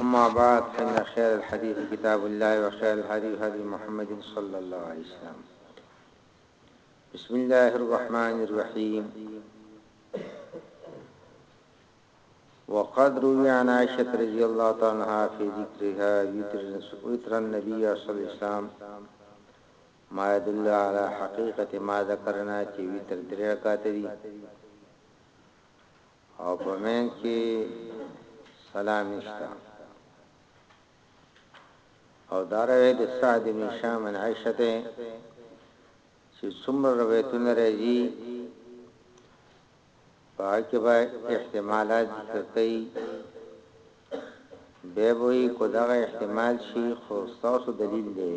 أما بعد فإن خير الحديث كتاب الله وخير الحديث هدي محمد صلى الله عليه وسلم بسم الله الرحمن الرحيم وقد روي عن عائشة رضي الله عنها في ذكرها وتر النبي صلى الله عليه وسلم ما يدل علي حقيقت ما ذکرنا چي وتر درې رکعته دي او په مينځ کي سلام نشته او دا روایت د سعد بن هشام عن عائشه ته چې څومره روایتونه راځي په هغه کې به احتمالات ذکر کړئ بیا به وي کو دغه احتمال شي خو تاسو دلیل دی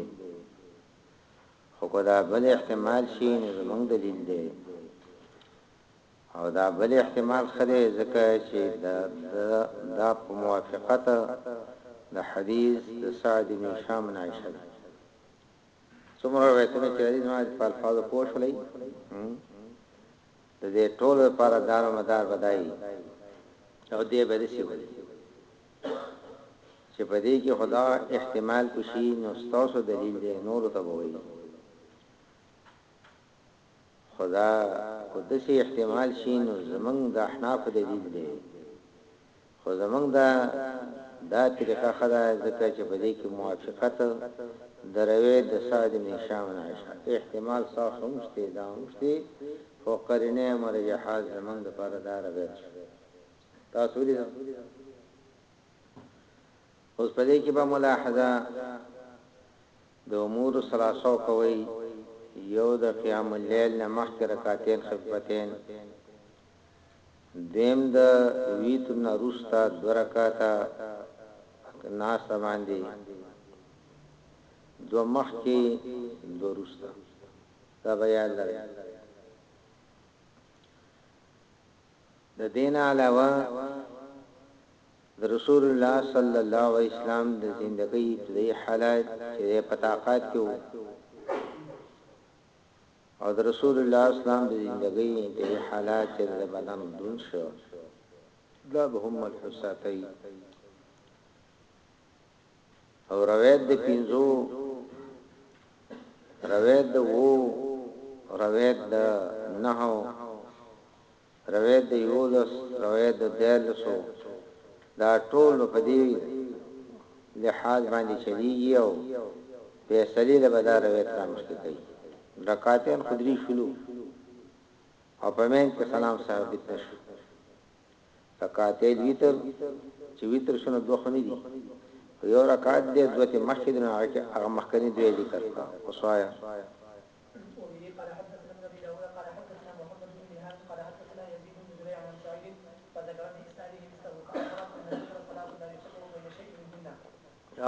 خو کو دا بل احتمال شي نو زمونږ دلیل دی او دا بل احتمال خدای ځکه چې دا دا په موافقت د حدیث د سعد بن هشام عائشه څومره روایتونه چې راځي نو په الفاظو پوه شولې د دې ټولو لپاره دار مدار بدای او دې به دې شي چې په دې کې خدا احتمال کوشي نو ستاسو دلیل دې نور ته وایي خو دا که داسې احتمال شي نو زموږ د احنافو دلیل دی، خو زموږ دا دا طریقه ښه ده ځکه چې په دې کې موافقت د روي د سعد بن هشام عن عائشه دی، احتمال ستاسو هم شته، دا هم شته، خو قرینه مرجحه زموږ لپاره دا روایت شو، تاسو ولې دا. اوس په دې کې به ملاحظه د امور الثلاثو کوئ، یو د قیام اللیل نه مخکې رکعتین خفیفتین، دویم د وتر نه وروسته دوه رکعته په ناسته باندې، دوه مخکې دوه وروسته. دا به یاد لرئ. د دې نه علاوه د رسول الله صلی الله علیه وسلم د زندګۍ ابتدايي حالات چې دی په طاقت کې وو او د رسول الله اسلام د زندګۍ انتهایی حالات چې د بدن دون شو دا به هم ملحوساتي او روایت د پینځو روایت د وو روایت د نهو روایت د یولس روایت د دیلسو دا ټول په دې لحاظ باندې چلیږي او فیصله له بدار روایت را مخکې کوي رکعتین خدری شلو او په مین کې سلام ثابت نشو رکعتي الوتر چې وتر شو نو دوه خوني دي خو یو رکعت دی دوه ته مخکې دي نو هغه کې هغه مخکني دوه ذکر کړه اوس وایا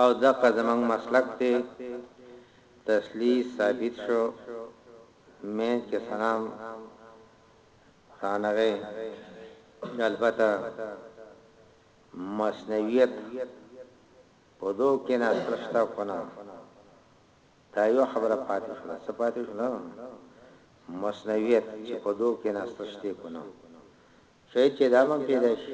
او دغه زمنګ مسلک ته تسلیث ثابت شو مې کې سلام ثانغې البته مثنویت په دو کې نه سره شته خو نه دا یو خبره پاتې شوه څه پاتې شوه مثنویت چې په دو کې نه سره شته خو نه شي چې دا من پیدا شي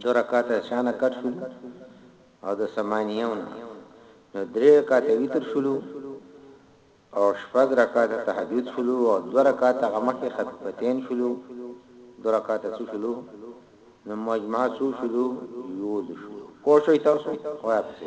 دوه رکعته د شانه کټ شولو او د سمانیو نه نو درې رکعته ویتر شولو او شپږ رکعته تهجد شولو او دوه رکعته غمکه خفیفتین شولو دوه رکعته څو شولو نو مجمع څو شولو یو د شولو پوه شئ تاسو وایي پسې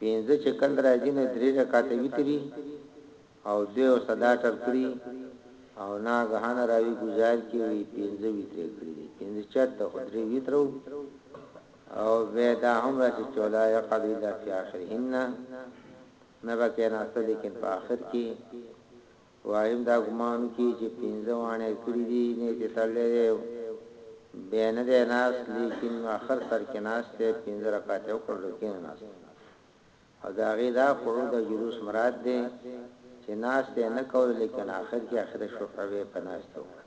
پنځه چې کله راځي نو درې رکعته وتر يي او دوې ورته دا ټر کړي او ناګهانه راوي ګذار کي وي پنځه وتر يي کړي دي پنځه چرته خو درې وتر وو او بيا دا هم راسي چې ولا يقعد الا في اخرهن نه به کيناسته ليکن په اخر کي وایم دا ګمان وکړي چې پنځه واڼه یې کړي دي نیت یې تړلی دی او بیا نه دی ناست لیکن اخر سر کیناست دی پنځه رکعته یې وکړل او کیناست او د هغې دا قعود او جلوس مراد دی چې ناست یې نه کولو لیکن اخر کې اخر شفعه به په ناست وکړل.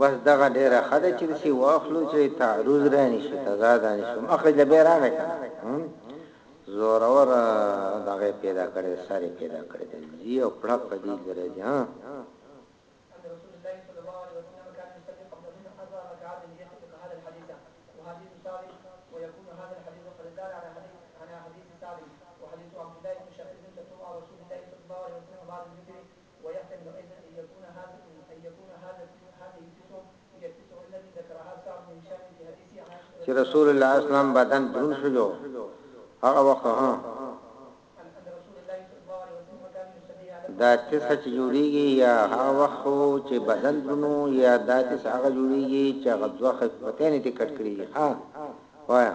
بس دغه ډیره خده چې سی واخلو چې تعرض رانی شي تضاد رانی شي مخه د به راغی کنه زور اور دغه پیدا کړي ساري پیدا کړي دی یو پړه پدی لري دی ها ويحتمل ايضا ان يكون هذا ان يكون هذا التسع هذه التسع هي التسع التي ذكرها سعد بن هشام في حديث عن عائشه چې رسول الله اسلام بدن دروند شو هغه وخت هم دا تسع چې جوړیږي یا هغه وخت چې بدن دروندو یا دا تسع هغه جوړیږي چې هغه دوه خفتین ته کټ کړی ها وایا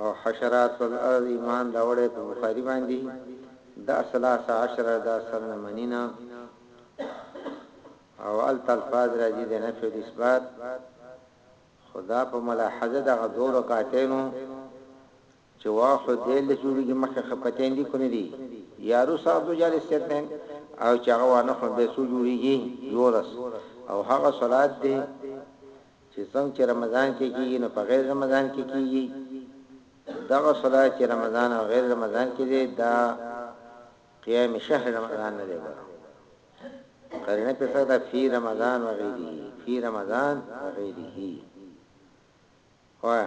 او حشرات الارض ایمان راوړی په بخاری باندی د اثلاث عشره دا سره نه منی نه او هلته الفاظ راځی د نفی او اثبات خو دا په ملاحظه دغه دوه رکعتینو چې واخلو دې له جوړیږي مخه خپتین دي کو نه دي یا روس او دو جال استتین او چې هغه وانه خو به سو جوړیږي یورس او هغه صلات دي چې څنګه چې رمضان کې کیږي نو په غیر رمضان کې کیږي دغه صدا چې رمضان او غیر رمضان کې دی دا قیام شهر رمضان نه دی ګره قرینه په څه ده فی رمضان و غیره فی رمضان و غیره وای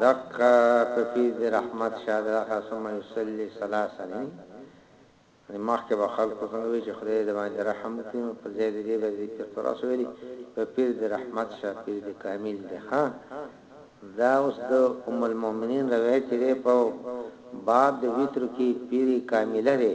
دقه پپی دی رحمت شه دقه ثم يصلي ثلاثا دی نو مخکې به خلکو څنګه وی چې خدای د باندې رحم وکړي نو په ځای دې به دې پیر تراس ویلي په پیر دې رحمت شه پیر دې کامل دی ها دا اوس د ام المؤمنین روایت دی په باب د وتر کې پیر کامل دی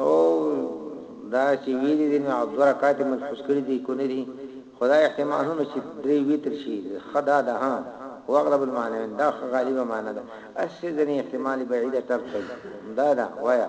او دا چې ویلي دي نو دو رکعات ملحوظ کړي دي که نه دي خو دا احتمال هم چې درې وتر شي ښه دا ده ها هو اغلب المعنوین دا ښه غالبه معنی ده هسې ځینې احتمال بعیده ټرک کوي همدا ده وایه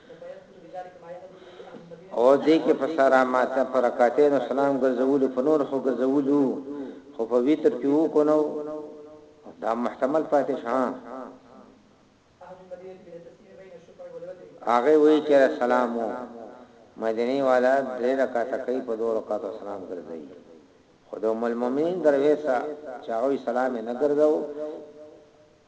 او دې کې په سره ماته پر رکعتین سلام ګرځولو په نور خو ګرځولو خو په ویتر کې وکونو دا محتمل پاتې شان هغه وی چې سلامو مدینه والا درې رکعات کوي په دوه رکعات سلام ګرځي خدای مل مومنین درویسا چاوي سلام نه ګرځاو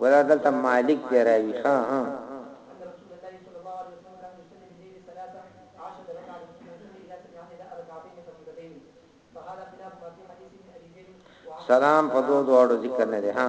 ګوره دلته مالک دی راوی ښا ها سلام په دوه دوړو ذکر نه دی ها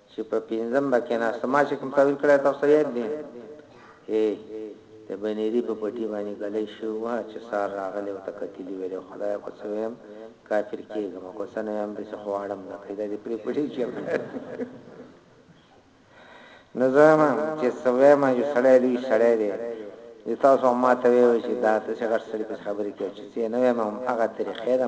چی په پنځم به کیناستو ما چی کوم تاویل کړی تاسو ته یاد دی هی د بنیری په پټی باندی ګلۍ شوی وه چی سار راغلی او ته کتلی ویلی خدایه که څه ویم کافر کیږم که څه نه ویم دسی خو واړم نه کړی دا دی پری پټی چی نو زه وایم چی څه ویم یو سړی لوی سړی دی دی تاسو هم ماته ویوی چی دا دسی غټ سړی پسی خبری کوی چی څه یی نه ویم هم هغه طریقه ده